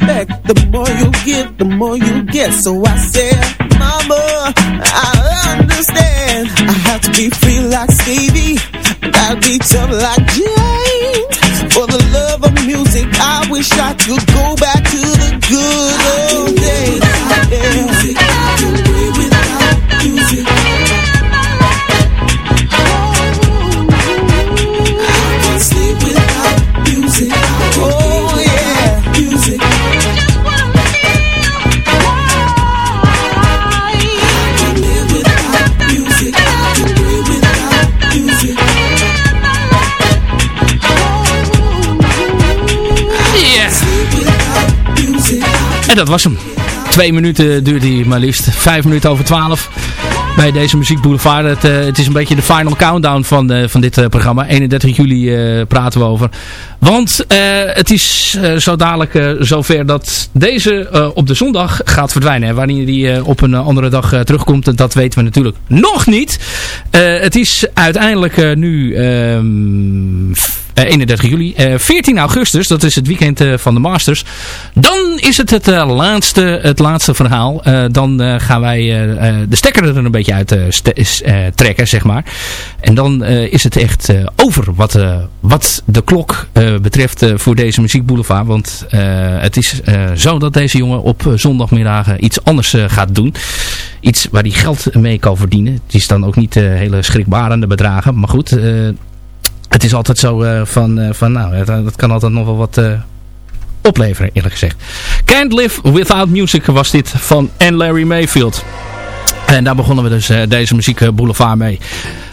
Respect. The more you give, the more you get. So I said, dat was hem. Twee minuten duurde hij maar liefst. Vijf minuten over twaalf. Bij deze Muziek Boulevard. Het, eh, het is een beetje de final countdown van, eh, van dit eh, programma. 31 juli praten we over. Want het is zo dadelijk zover dat deze op de zondag gaat verdwijnen. En wanneer die op een andere dag terugkomt, dat weten we natuurlijk nog niet. Het is uiteindelijk nu ehm, eh, 31 juli. Eh, 14 augustus, dat is het weekend eh, van de Masters. Dan is het het, eh, laatste, het laatste verhaal. Eh, dan eh, gaan wij eh, eh, de stekker er een beetje uit eh, eh, trekken, zeg maar. En dan eh, is het echt eh, over wat, eh, wat de klok eh, betreft eh, voor deze muziekboulevard. Want eh, het is eh, zo dat deze jongen op eh, zondagmiddagen iets anders eh, gaat doen. Iets waar hij geld mee kan verdienen. Het is dan ook niet eh, hele schrikbarende bedragen. Maar goed, eh, het is altijd zo eh, van, eh, van nou, dat kan altijd nog wel wat eh, opleveren eerlijk gezegd. Can't Live Without Music was dit van Anne Larry Mayfield. En daar begonnen we dus deze muziek boulevard mee.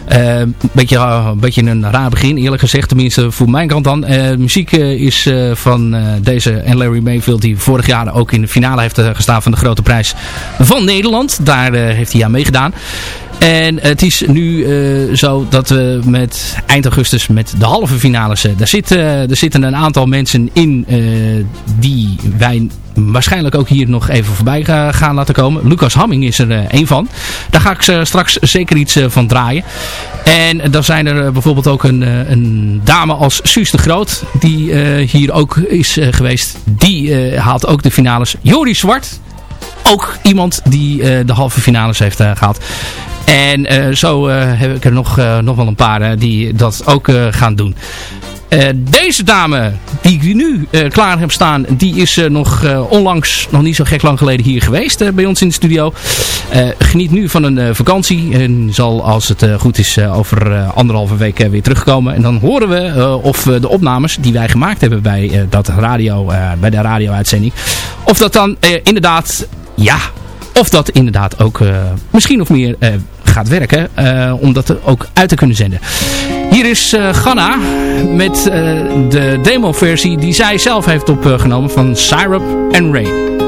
Een beetje, beetje een raar begin eerlijk gezegd. Tenminste voor mijn kant dan. Eh, muziek is van deze Anne Larry Mayfield. Die vorig jaar ook in de finale heeft gestaan van de grote prijs van Nederland. Daar heeft hij aan meegedaan. En het is nu zo dat we met eind augustus met de halve finales... daar, zitten, er zitten een aantal mensen in die wij waarschijnlijk ook hier nog even voorbij gaan laten komen. Lucas Hamming is er een van. Daar ga ik straks zeker iets van draaien. En dan zijn er bijvoorbeeld ook een, een dame als Suus de Groot. Die hier ook is geweest. Die haalt ook de finales. Joris Zwart. Ook iemand die de halve finales heeft gehaald. En zo heb ik er nog, nog wel een paar die dat ook gaan doen. Deze dame die ik nu klaar heb staan, die is nog onlangs, nog niet zo gek lang geleden hier geweest bij ons in de studio. geniet nu van een vakantie en zal als het goed is over anderhalve week weer terugkomen. En dan horen we of de opnames die wij gemaakt hebben bij, dat radio, bij de radio-uitzending, of dat dan inderdaad, ja, of dat inderdaad ook misschien of meer gaat werken. om dat ook uit te kunnen zenden. Hier is uh, Ganna met uh, de demo-versie die zij zelf heeft opgenomen van Syrup and Rain.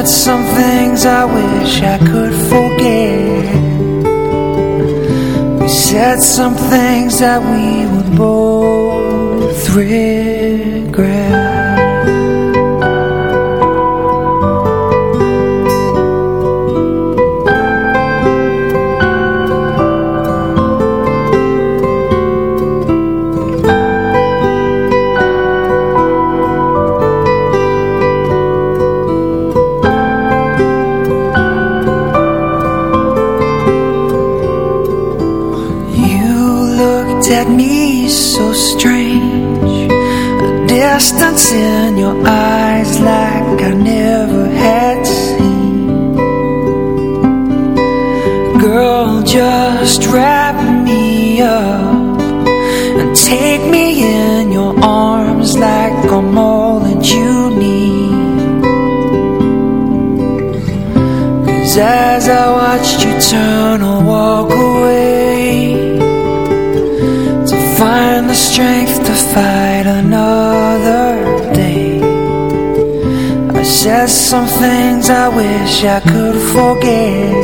said some things I wish I could forget. We said some things that we would both regret. so strange. A distance in your eyes like I never had seen. Girl, just wrap me up And take me in your arms like I'm all that you need. Cause as I watched you turn away some things I wish I could forget.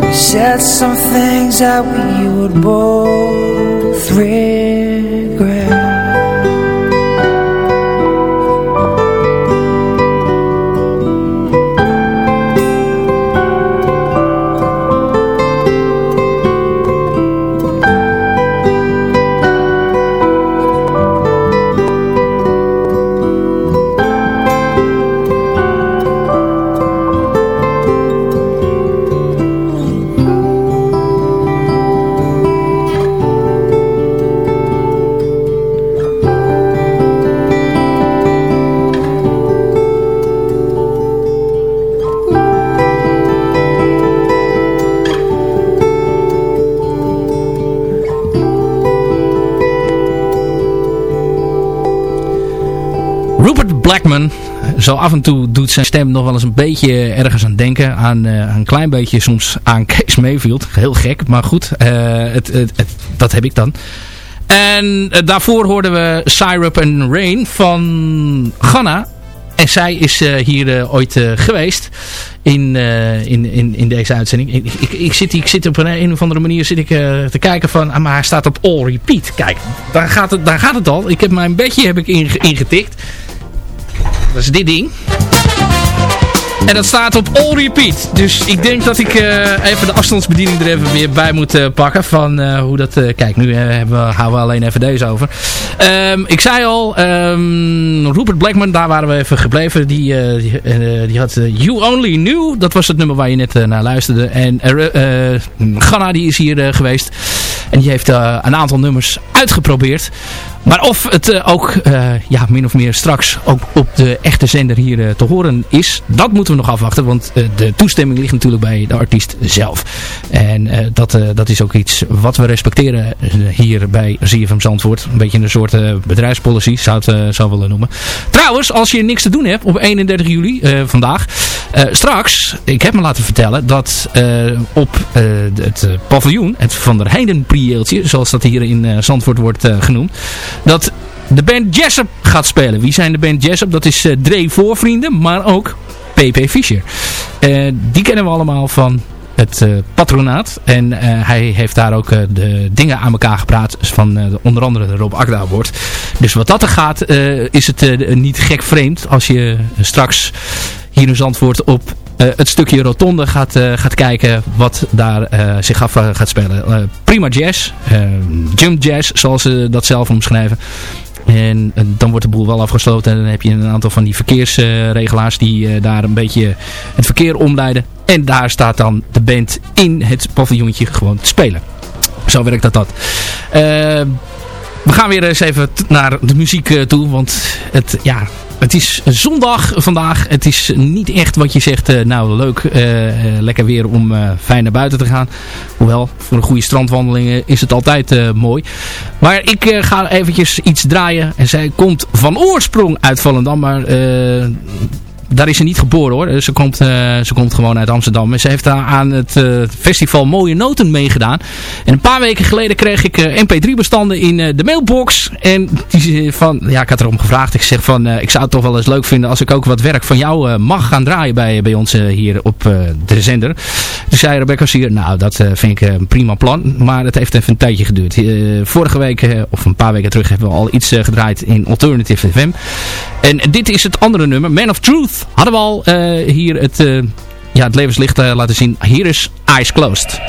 We said some things that we would both regret Blackman. Zo af en toe doet zijn stem nog wel eens een beetje ergens aan denken. Aan, uh, een klein beetje soms aan Kees Mayfield. Heel gek, maar goed. Uh, het, het, dat heb ik dan. En uh, daarvoor hoorden we Syrup and Rain van Ghana. En zij is hier ooit geweest in, in, in, in deze uitzending. Ik, ik, ik, zit, ik zit op een, een of andere manier zit ik, te kijken van, ah, maar hij staat op all repeat. Kijk, daar gaat het, daar gaat het al. Ik heb mijn bedje heb ik ingetikt. Dat is dit ding. En dat staat op all repeat. Dus ik denk dat ik uh, even de afstandsbediening er even weer bij moet uh, pakken. Van uh, hoe dat... kijk, nu hebben we, houden we alleen even deze over. Um, ik zei al, um, Rupert Blackman, daar waren we even gebleven. Die, die, had You Only Knew. Dat was het nummer waar je net naar luisterde. En Ghana die is hier geweest. En die heeft een aantal nummers uitgeprobeerd. Maar of het uh, ook uh, ja, min of meer straks ook op de echte zender hier uh, te horen is, dat moeten we nog afwachten. Want de toestemming ligt natuurlijk bij de artiest zelf. En dat, dat is ook iets wat we respecteren hier bij ZFM Zandvoort. Een beetje een soort bedrijfspolicy, zou het zou willen noemen. Trouwens, als je niks te doen hebt op 31 juli vandaag. Straks, ik heb me laten vertellen dat op het paviljoen, het Van der Heijden prieeltje, zoals dat hier in Zandvoort wordt genoemd dat de band Jessup gaat spelen. Wie zijn de band Jessup? Dat is uh, Dre Voorvrienden, maar ook P.P. Fischer. die kennen we allemaal van het patronaat. En hij heeft daar ook de dingen aan elkaar gepraat van onder andere de Rob Akda wordt. Dus wat dat er gaat, is het niet gek vreemd als je straks hier in Zandvoort op het stukje rotonde gaat, gaat kijken wat daar zich af gaat spelen. prima jazz, jump jazz zoals ze dat zelf omschrijven. En dan wordt de boel wel afgesloten en dan heb je een aantal van die verkeersregelaars die daar een beetje het verkeer omleiden. En daar staat dan de band in het paviljoentje gewoon te spelen. Zo werkt dat dat. we gaan weer eens even naar de muziek toe, want het, ja, het is zondag vandaag. Het is niet echt wat je zegt, uh, nou leuk, uh, lekker weer om fijn naar buiten te gaan. Hoewel, voor een goede strandwandeling is het altijd mooi. Maar ik ga eventjes iets draaien. En zij komt van oorsprong uit Volendam, maar daar is ze niet geboren hoor. Ze komt, uh, ze komt gewoon uit Amsterdam. En ze heeft daar aan het uh, festival Mooie Noten meegedaan. En een paar weken geleden kreeg ik uh, mp3 bestanden in de mailbox. En die van, ja ik had erom gevraagd. Ik zeg van, ik zou het toch wel eens leuk vinden als ik ook wat werk van jou mag gaan draaien bij, bij ons hier op de zender. Toen zei Rebecca hier, nou dat vind ik een prima plan. Maar het heeft even een tijdje geduurd. vorige week, of een paar weken terug, hebben we al iets gedraaid in Alternative FM. En dit is het andere nummer, Man of Truth hadden we al uh, hier het, uh, ja, het levenslicht uh, laten zien. Hier is Eyes Closed.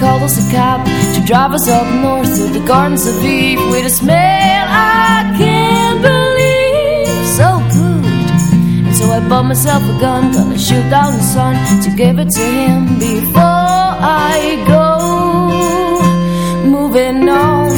Called us a cab to drive us up north to the gardens of Eve with a smell I can't believe. So good. And so I bought myself a gun, gonna shoot down the sun to give it to him before I go. Moving on,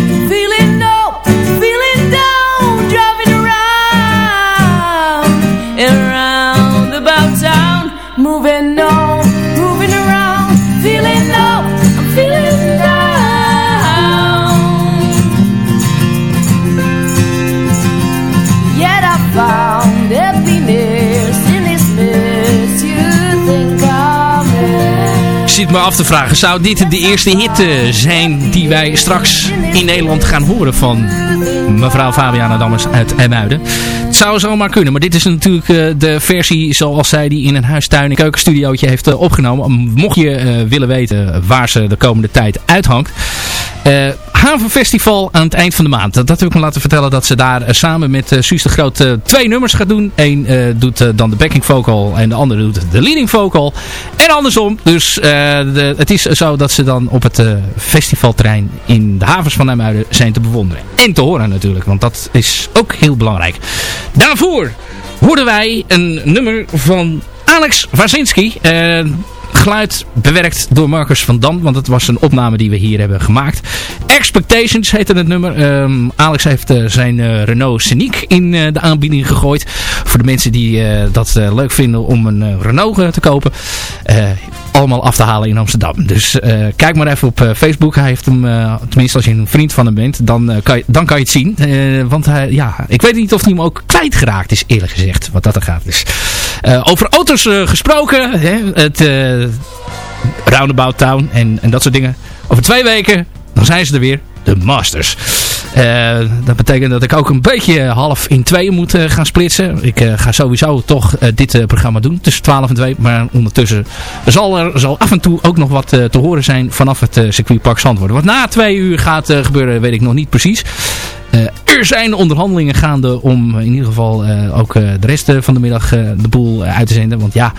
te vragen, zou dit de eerste hit eh, zijn die wij straks in Nederland gaan horen van mevrouw Fabiana Dammers uit Emuiden? Het zou zomaar kunnen, maar dit is natuurlijk eh, de versie zoals zij die in een huistuin en keukenstudiootje heeft eh, opgenomen. Mocht je willen weten waar ze de komende tijd uithangt. Eh Havenfestival aan het eind van de maand. Dat, dat heb ik me laten vertellen dat ze daar eh, samen met uh, Suus de Groot eh, twee nummers gaat doen. Eén eh, doet eh, dan de backing vocal en de andere doet de leading vocal. En andersom. Dus eh, de, het is zo dat ze dan op het eh, festivalterrein in de havens van Nijmuiden zijn te bewonderen. En te horen natuurlijk, want dat is ook heel belangrijk. Daarvoor hoorden wij een nummer van Alex Wazinski. Eh, geluid bewerkt door Marcus van Dam. Want het was een opname die we hier hebben gemaakt. Expectations heette het nummer. Ehm, Alex heeft eh, zijn eh, Renault Scenic in eh, de aanbieding gegooid. Voor de mensen die dat leuk vinden om een Renault te kopen. Allemaal af te halen in Amsterdam. Dus kijk maar even op Facebook. Hij heeft hem, tenminste als je een vriend van hem bent, dan, kan, je, dan kan je het zien. Want hij, ja, ik weet niet of hij hem ook kwijtgeraakt is eerlijk gezegd. Wat dat er gaat. Dus, over auto's gesproken. Hè, het Roundabout Town en, en dat soort dingen. Over twee weken, dan zijn ze er weer. De Masters. Eh, dat betekent dat ik ook een beetje half in tweeën moet eh, gaan splitsen. Ik eh, ga sowieso toch dit programma doen tussen 12 en 2. Maar ondertussen zal er zal af en toe ook nog wat te horen zijn vanaf het circuitpark Zandvoort. Wat na twee uur gaat gebeuren weet ik nog niet precies. Eh, er zijn onderhandelingen gaande om in ieder geval eh, ook eh, de rest van de middag de boel uit te zenden. Want ja,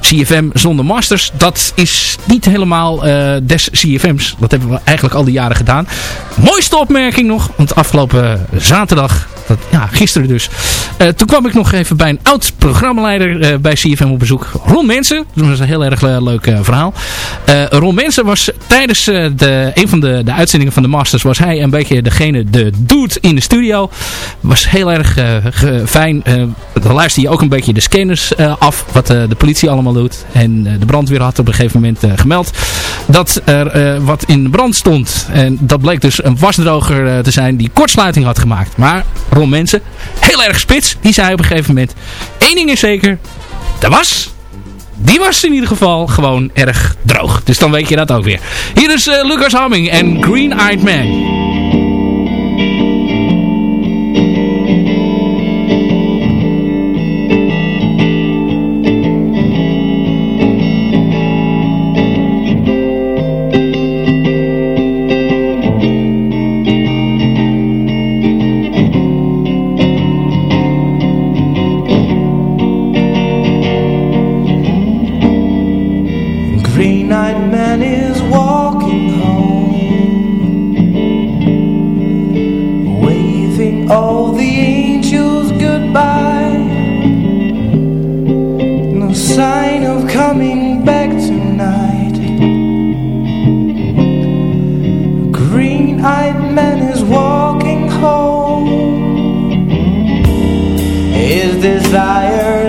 CFM zonder masters, dat is niet helemaal des CFM's. Dat hebben we eigenlijk al die jaren gedaan. Mooiste opmerking nog, want afgelopen zaterdag Dat, ja, gisteren dus. toen kwam ik nog even bij een oud programmaleider bij CFM op bezoek. Ron Mensen. Dat was een heel erg leuk verhaal. Ron Mensen was tijdens de, een van de, de uitzendingen van de Masters... was hij een beetje degene, de dude in de studio. Was heel erg fijn. dan luister je ook een beetje de scanners af. Wat de politie allemaal doet. En de brandweer had op een gegeven moment gemeld dat er wat in brand stond. En dat bleek dus een wasdroger te zijn die kortsluiting had gemaakt. Maar Ron Mensen, heel erg spits, die zei op een gegeven moment... één ding is zeker, de was die was in ieder geval gewoon erg droog. Dus dan weet je dat ook weer. Hier is uh, Lucas Hamming en Green Eyed Man. desire.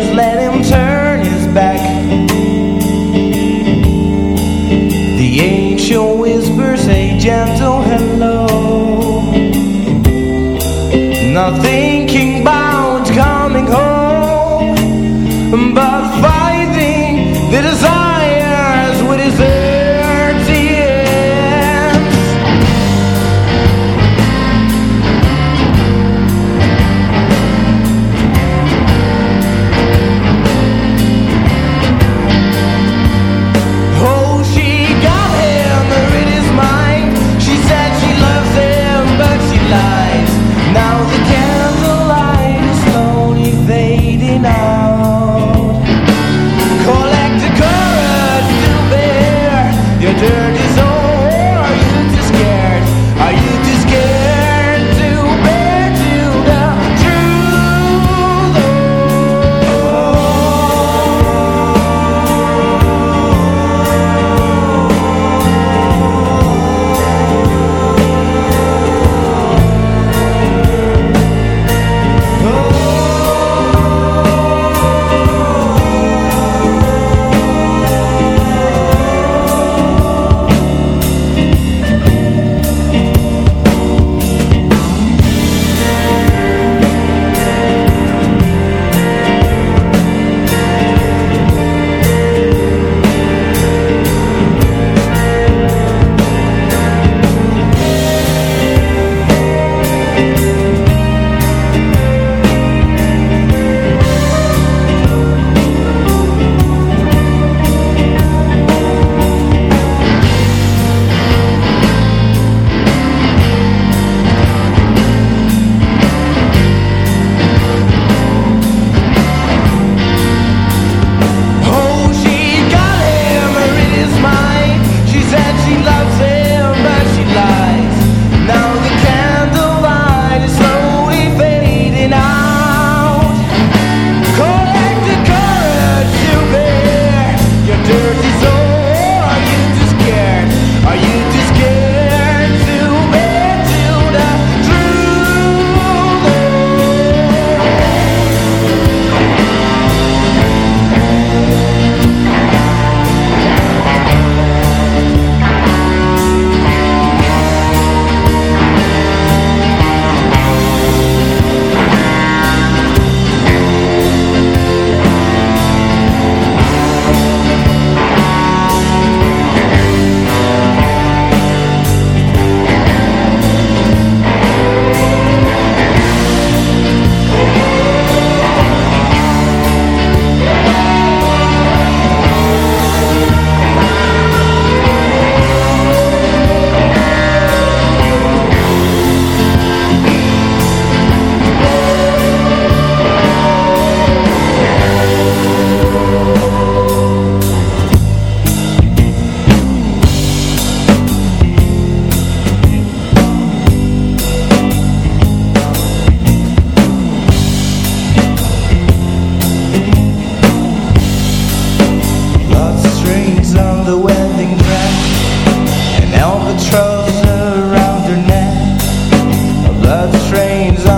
remains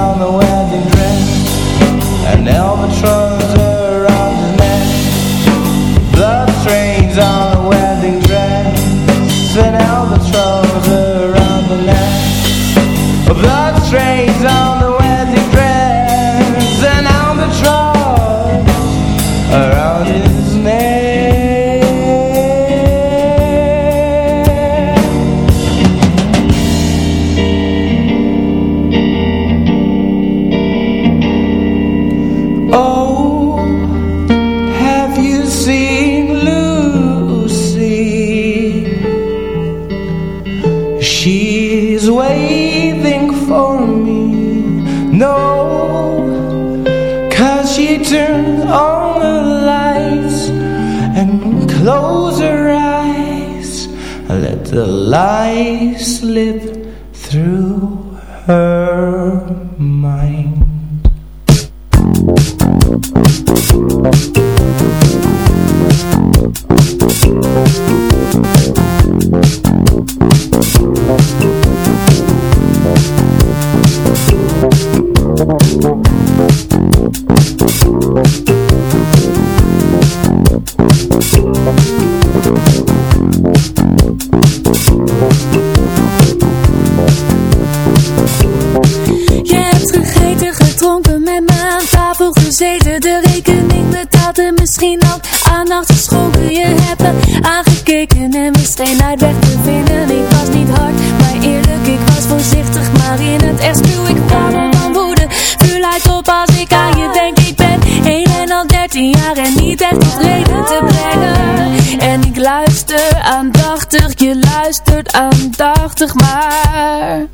luister aandachtig, je luistert aandachtig maar.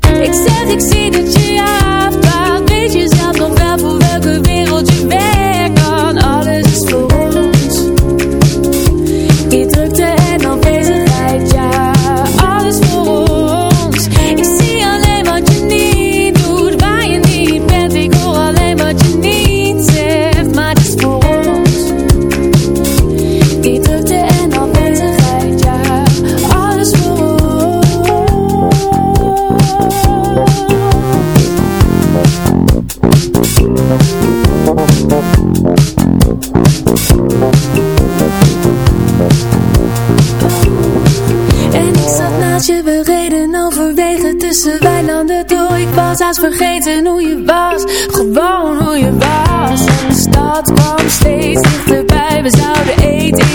Ik zeg ik zie dat je je weet je zelf nog wel voor welke wereld je bent vergeten hoe je was. Gewoon hoe je was. En de stad kwam steeds dichterbij. We zouden eten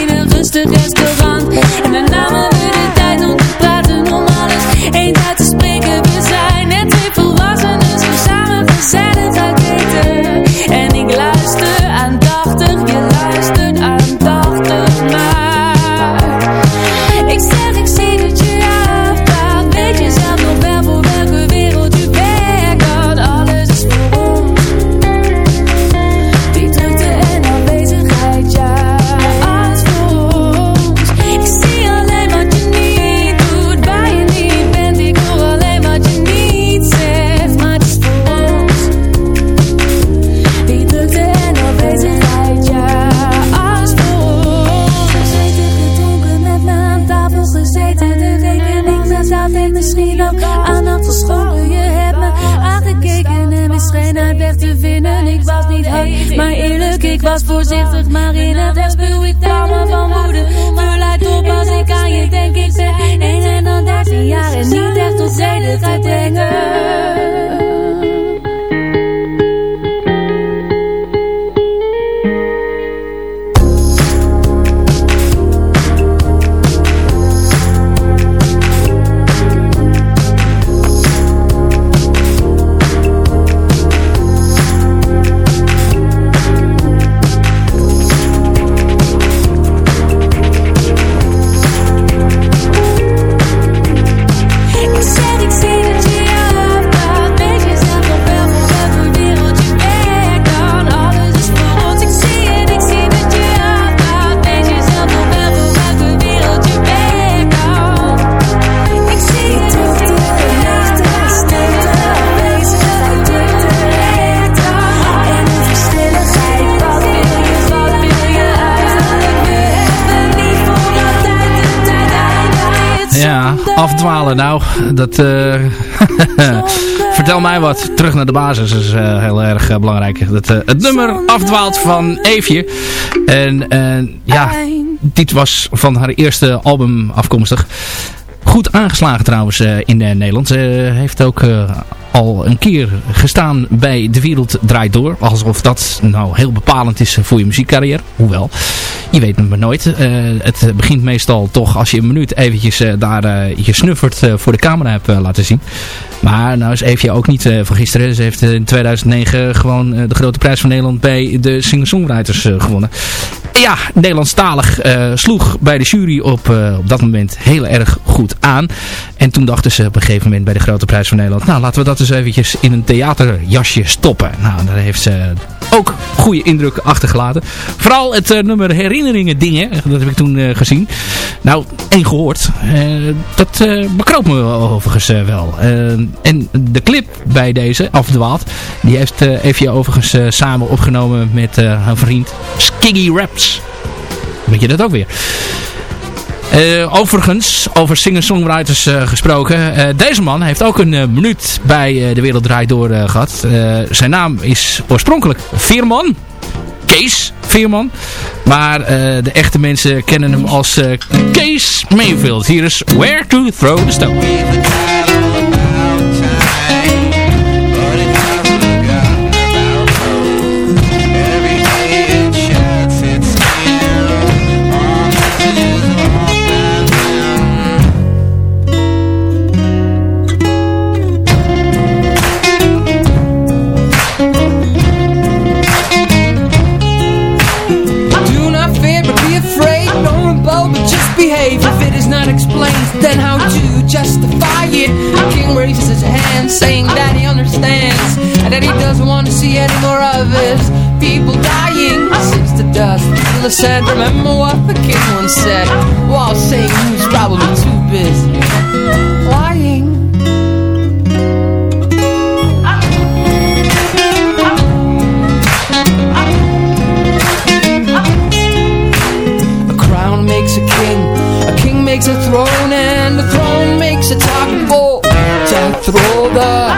geen uitweg te vinden. Ik was niet hard, maar eerlijk, ik was voorzichtig. Maar in het echt spuw ik tranen van woede. Verleid op als ik aan je denk. Ik ben een en dan dertien jaar en niet echt tot zedigheid brengen afdwalen. Nou, dat... Uh, vertel mij wat. Terug naar de basis is uh, heel erg uh, belangrijk. Dat, het nummer afdwaalt van Eefje. En ja, dit was van haar eerste album afkomstig. Goed aangeslagen trouwens in Nederland. Ze heeft ook al een keer gestaan bij De Wereld Draait Door. Alsof dat nou heel bepalend is voor je muziekcarrière. Hoewel, je weet het maar nooit. Uh, het begint meestal toch als je een minuut eventjes uh, daar uh, je snuffert voor de camera hebt laten zien. Maar nou is Evie ook niet van gisteren. Ze heeft in 2009 gewoon de grote prijs van Nederland bij de singer-songwriters gewonnen. Ja, Nederlandstalig sloeg bij de jury op, op dat moment heel erg goed aan. En toen dachten ze op een gegeven moment bij de grote prijs van Nederland... nou, laten we dat eens eventjes in een theaterjasje stoppen. Nou, daar heeft ze ook goede indruk achtergelaten. Vooral het uh, nummer Herinneringen Dingen, dat heb ik toen uh, gezien. Nou, één gehoord. Uh, dat bekroop me overigens wel. en de clip bij deze, Afdwaald, die heeft Evia overigens samen opgenomen met haar vriend Skiggy Raps. Weet je dat ook weer? Uh, overigens, over singer-songwriters uh, gesproken. Uh, deze man heeft ook een minuut bij De Wereld Draait Door gehad. zijn naam is oorspronkelijk Veerman. Kees Veerman. Maar de echte mensen kennen hem als Kees Mayfield. Hier is Where to Throw the Stone. Understands, and that he doesn't want to see any more of his people dying. Since the dust to the sand, remember what the king once said, while saying he was probably too busy lying. A crown makes a king, a king makes a throne, and the throne makes a target for to throw the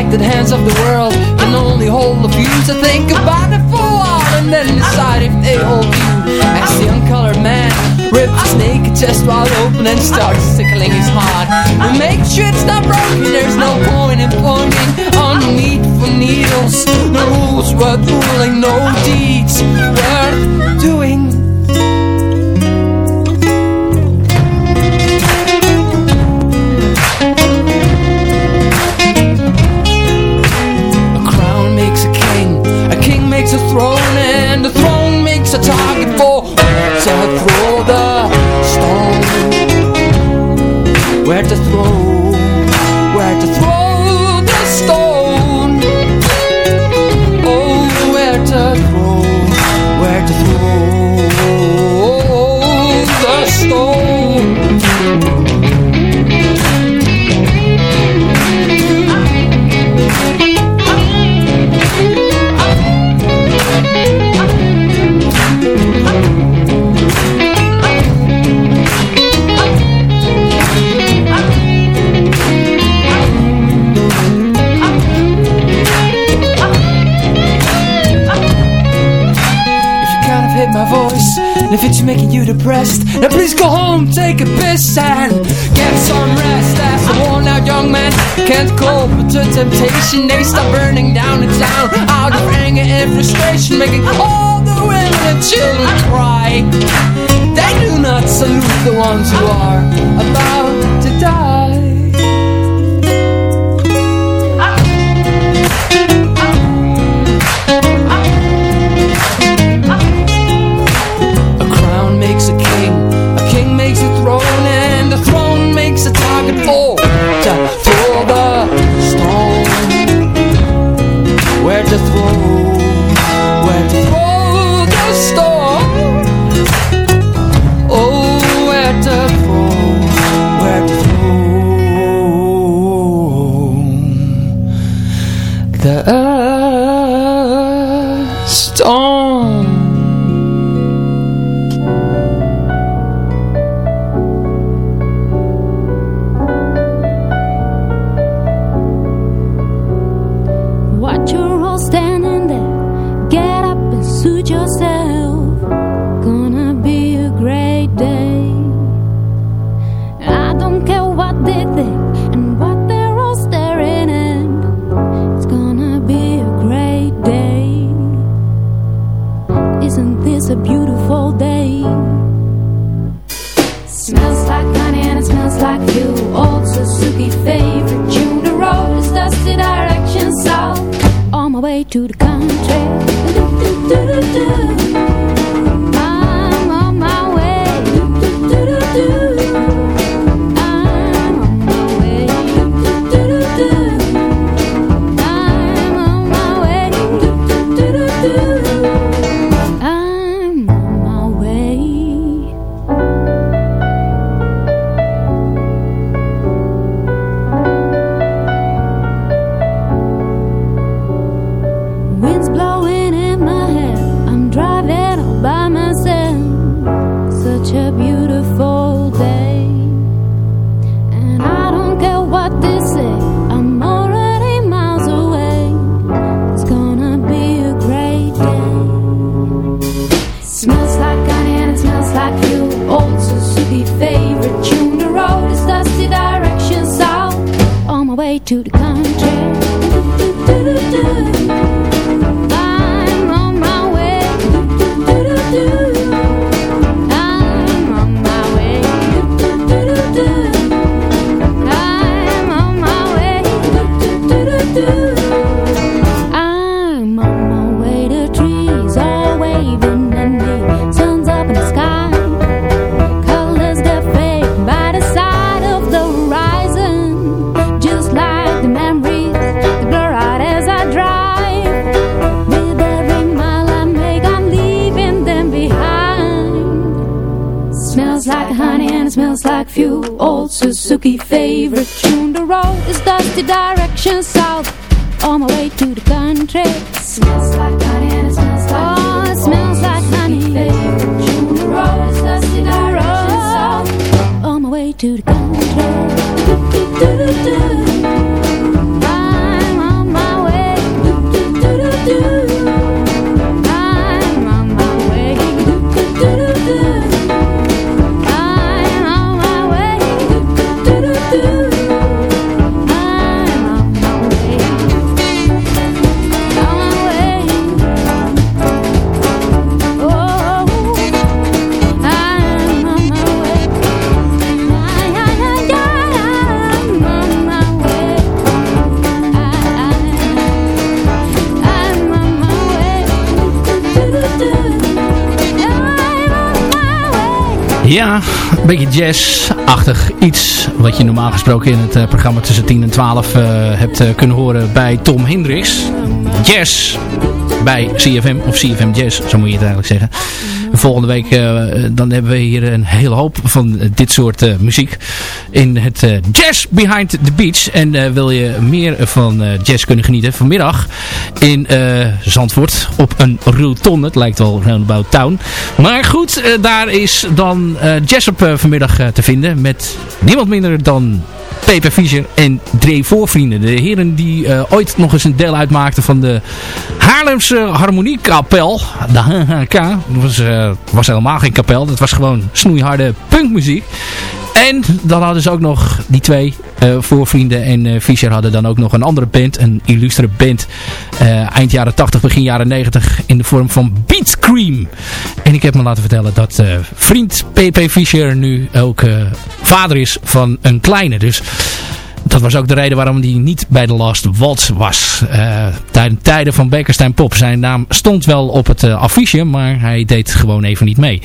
The hands of the world can only hold a few to think about it for a while and then decide if they hold you. As the uncolored man rips his naked chest wide open and starts tickling his heart. And make sure it's not broken, there's no point in pointing on the need for needles. No rules worth ruling, no deeds worth doing. Makes a target for to throw the stone. Where to throw, And if it's making you depressed Now please go home, take a piss And get some rest. As a worn out young man Can't cope with the temptation. They start burning down the town Out of anger and frustration Making all the women and children cry. They do not salute the ones who are About to die Ja, een beetje jazz-achtig iets wat je normaal gesproken in het uh, programma tussen 10 en 12 uh, hebt uh, kunnen horen bij Tom Hendricks. Jazz bij CFM of CFM Jazz, zo moet je het eigenlijk zeggen. Volgende week uh, dan hebben we hier een hele hoop van dit soort uh, muziek in het uh, Jazz Behind the Beach. En wil je meer van jazz kunnen genieten vanmiddag in Zandvoort op een rotonde. Het lijkt wel Roundabout Town. Maar goed, daar is dan jazz op vanmiddag te vinden met niemand minder dan Pepe Fischer en Dre Voorvrienden. De heren die ooit nog eens een deel uitmaakten van de Haarlemse Harmoniekapel. De HHK. Dat was, was helemaal geen kapel. Dat was gewoon snoeiharde punkmuziek. En dan hadden ze ook nog die twee uh, voorvrienden en uh, Fischer hadden dan ook nog een andere band, een illustre band, uh, eind jaren 80, begin jaren 90 in de vorm van Beat Cream. En ik heb me laten vertellen dat vriend P.P. Fischer nu ook vader is van een kleine. Dus dat was ook de reden waarom hij niet bij de Last Waltz was. Uh, tijden van Beckerstein Pop. Zijn naam stond wel op het uh, affiche, maar hij deed gewoon even niet mee.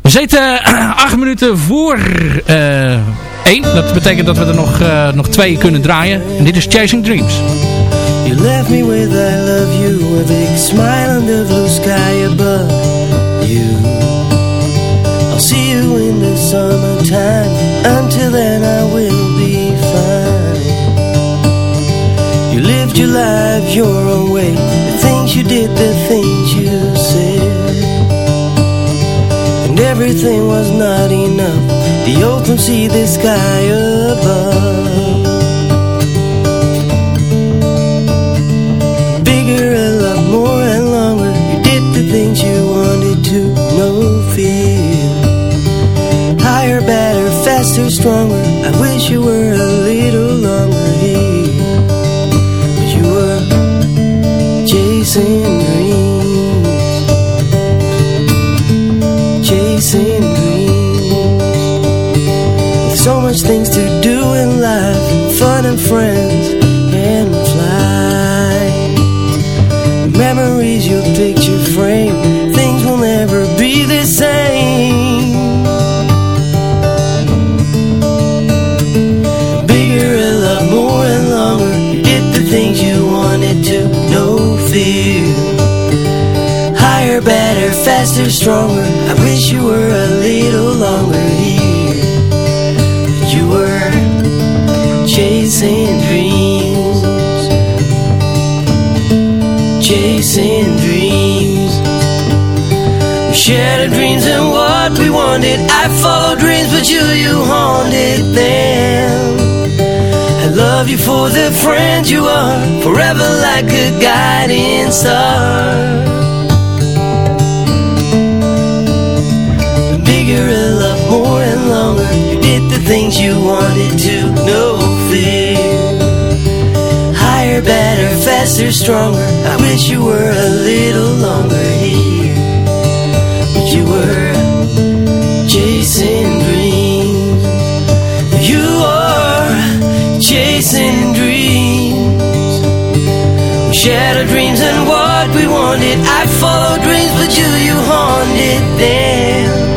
We zitten uh, acht minuten voor één. Dat betekent dat we er nog, nog twee kunnen draaien. En dit is Chasing Dreams. You left me with I love you A big smile under blue sky above you I'll see you in the summertime Until then I will your life your own way The things you did, the things you said. And everything was not enough. The open sea, the sky above. Stronger. I wish you were a little longer here. You were chasing dreams, chasing dreams. We shared our dreams and what we wanted. I followed dreams, but you, you haunted them. I love you for the friend you are, forever like a guiding star. Things you wanted to, no fear. Higher, better, faster, stronger. I wish you were a little longer here. But you were chasing dreams. You are chasing dreams. Our dreams and what we wanted. I followed dreams, but you, you haunted them.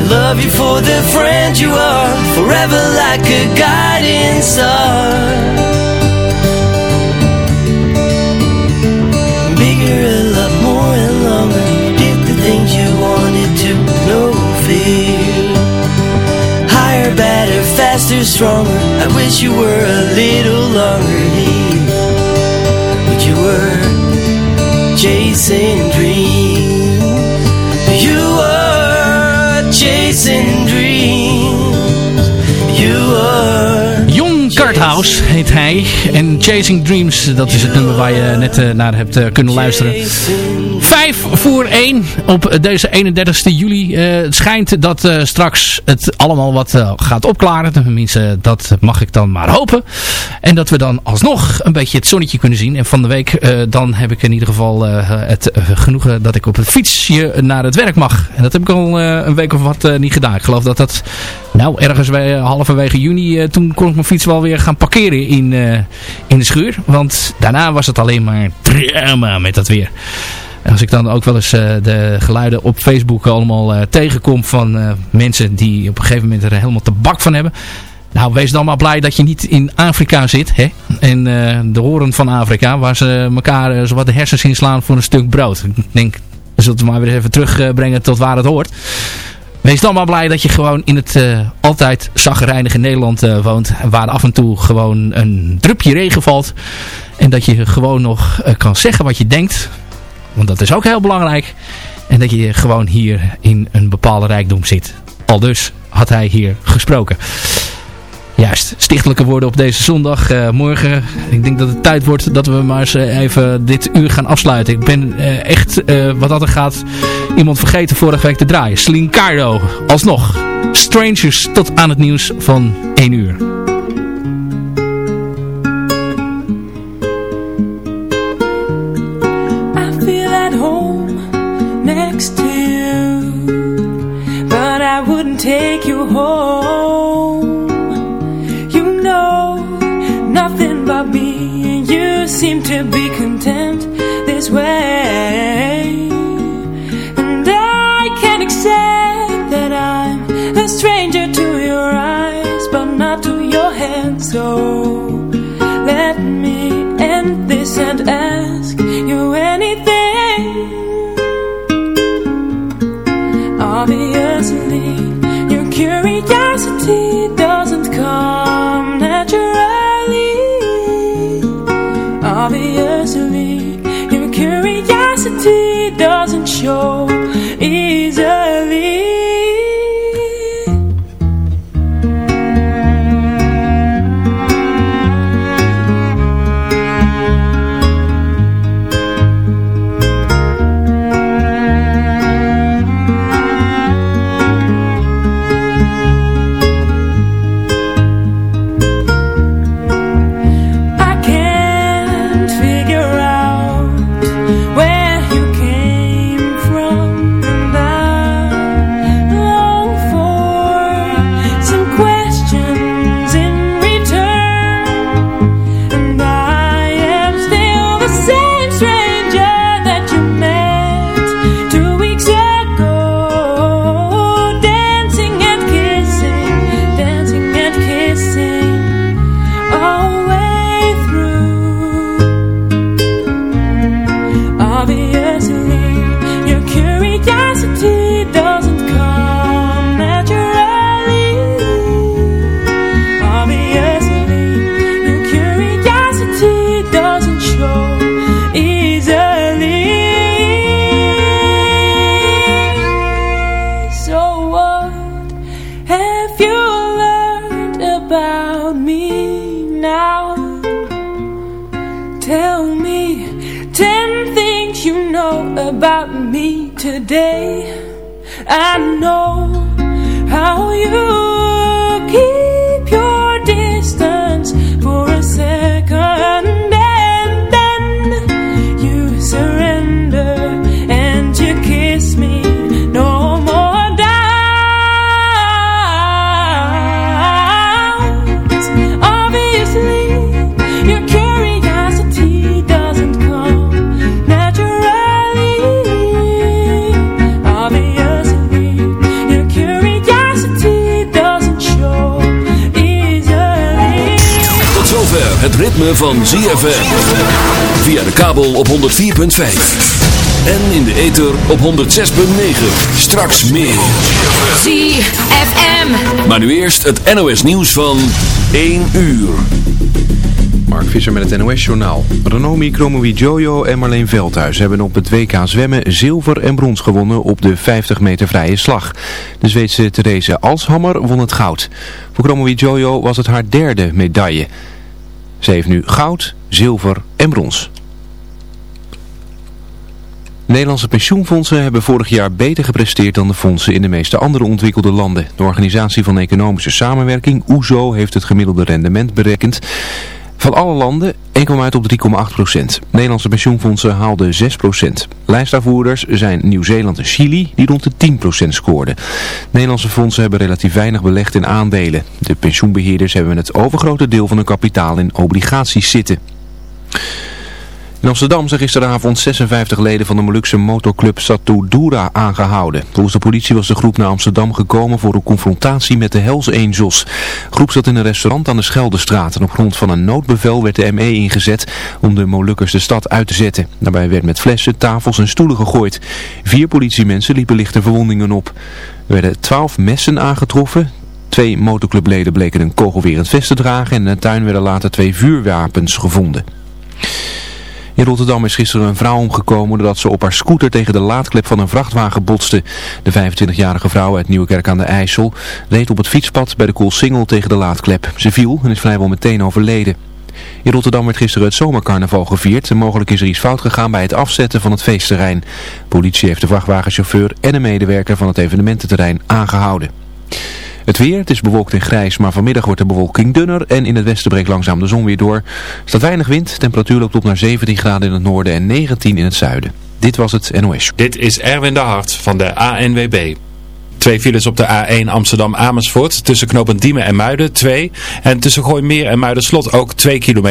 I love you for the friend you are, forever like a guiding star. Bigger, a lot more and longer. Did the things you wanted to, no fear. Higher, better, faster, stronger. I wish you were a little longer here. But you were chasing Jon Karthouse heet hij. En Chasing Dreams, dat is het nummer waar je net eh, naar hebt eh, kunnen luisteren. Vijf voor één op deze 31 juli. Eh, het schijnt dat eh, straks het allemaal wat eh, gaat opklaren. Tenminste, dat mag ik dan maar hopen. En dat we dan alsnog een beetje het zonnetje kunnen zien. En van de week dan heb ik in ieder geval het genoegen dat ik op het fietsje naar het werk mag. En dat heb ik al een week of wat niet gedaan. Ik geloof dat dat nou ergens bij, halverwege juni, toen kon ik mijn fiets wel weer gaan parkeren in, in de schuur. Want daarna was het alleen maar drama met dat weer. Als ik dan ook wel eens eh, de geluiden op Facebook allemaal eh, tegenkom van eh, mensen die op een gegeven moment er helemaal te bak van hebben. Nou, wees dan maar blij dat je niet in Afrika zit. Hè? En de horen van Afrika, waar ze elkaar uh, zowat de hersens inslaan voor een stuk brood. Ik denk, we zullen het maar weer even terugbrengen tot waar het hoort. Wees dan maar blij dat je gewoon in het altijd zaggerijnige Nederland woont. Waar af en toe gewoon een drupje regen valt. En dat je gewoon nog kan zeggen wat je denkt. Want dat is ook heel belangrijk. En dat je gewoon hier in een bepaalde rijkdom zit. Al dus had hij hier gesproken. Juist, stichtelijke woorden op deze zondag. Uh, morgen, ik denk dat het tijd wordt dat we maar eens uh, even dit uur gaan afsluiten. Ik ben uh, echt, wat dat er gaat, iemand vergeten vorige week te draaien. Slincardo, alsnog. Strangers tot aan het nieuws van 1 uur. 104.5. En in de ether op 106.9. Straks meer. ZFM. Maar nu eerst het NOS nieuws van 1 uur. Mark Visser met het NOS-journaal. Renomi Kromowidjojo en Marleen Veldhuis hebben op het WK zwemmen zilver en brons gewonnen op de 50 meter vrije slag. De Zweedse Therese Alshammer won het goud. Voor Kromowidjojo was het haar derde medaille. Ze heeft nu goud, zilver en brons. Nederlandse pensioenfondsen hebben vorig jaar beter gepresteerd dan de fondsen in de meeste andere ontwikkelde landen. De Organisatie van Economische Samenwerking, OESO, heeft het gemiddelde rendement berekend. Van alle landen 1 kwam uit op 3,8% Nederlandse pensioenfondsen haalden 6% Lijstaanvoerders zijn Nieuw-Zeeland en Chili, die rond de 10% scoorden. Nederlandse fondsen hebben relatief weinig belegd in aandelen. De pensioenbeheerders hebben het overgrote deel van hun kapitaal in obligaties zitten. In Amsterdam zijn gisteravond 56 leden van de Molukse motorclub Satudura aangehouden. Volgens de politie was de groep naar Amsterdam gekomen voor een confrontatie met de Hells. De groep zat in een restaurant aan de Scheldestraat en op grond van een noodbevel werd de ME ingezet om de Molukkers de stad uit te zetten. Daarbij werd met flessen, tafels en stoelen gegooid. Vier politiemensen liepen lichte verwondingen op. Er werden 12 messen aangetroffen. Twee motorclubleden bleken een kogelwerend vest te dragen en in de tuin werden later twee vuurwapens gevonden. In Rotterdam is gisteren een vrouw omgekomen doordat ze op haar scooter tegen de laadklep van een vrachtwagen botste. De 25-jarige vrouw uit Nieuwekerk aan de IJssel reed op het fietspad bij de Koolsingel tegen de laadklep. Ze viel en is vrijwel meteen overleden. In Rotterdam werd gisteren het zomercarnaval gevierd en mogelijk is er iets fout gegaan bij het afzetten van het feestterrein. Politie heeft de vrachtwagenchauffeur en een medewerker van het evenemententerrein aangehouden. Het weer, het is bewolkt en grijs, maar vanmiddag wordt de bewolking dunner en in het westen breekt langzaam de zon weer door. Er staat weinig wind, temperatuur loopt op naar 17 graden in het noorden en 19 in het zuiden. Dit was het NOS. Dit is Erwin de Hart van de ANWB. Twee files op de A1 Amsterdam-Amersfoort tussen knooppunt Diemen en Muiden, 2. En tussen Gooimeer en Muiderslot ook 2 kilometer.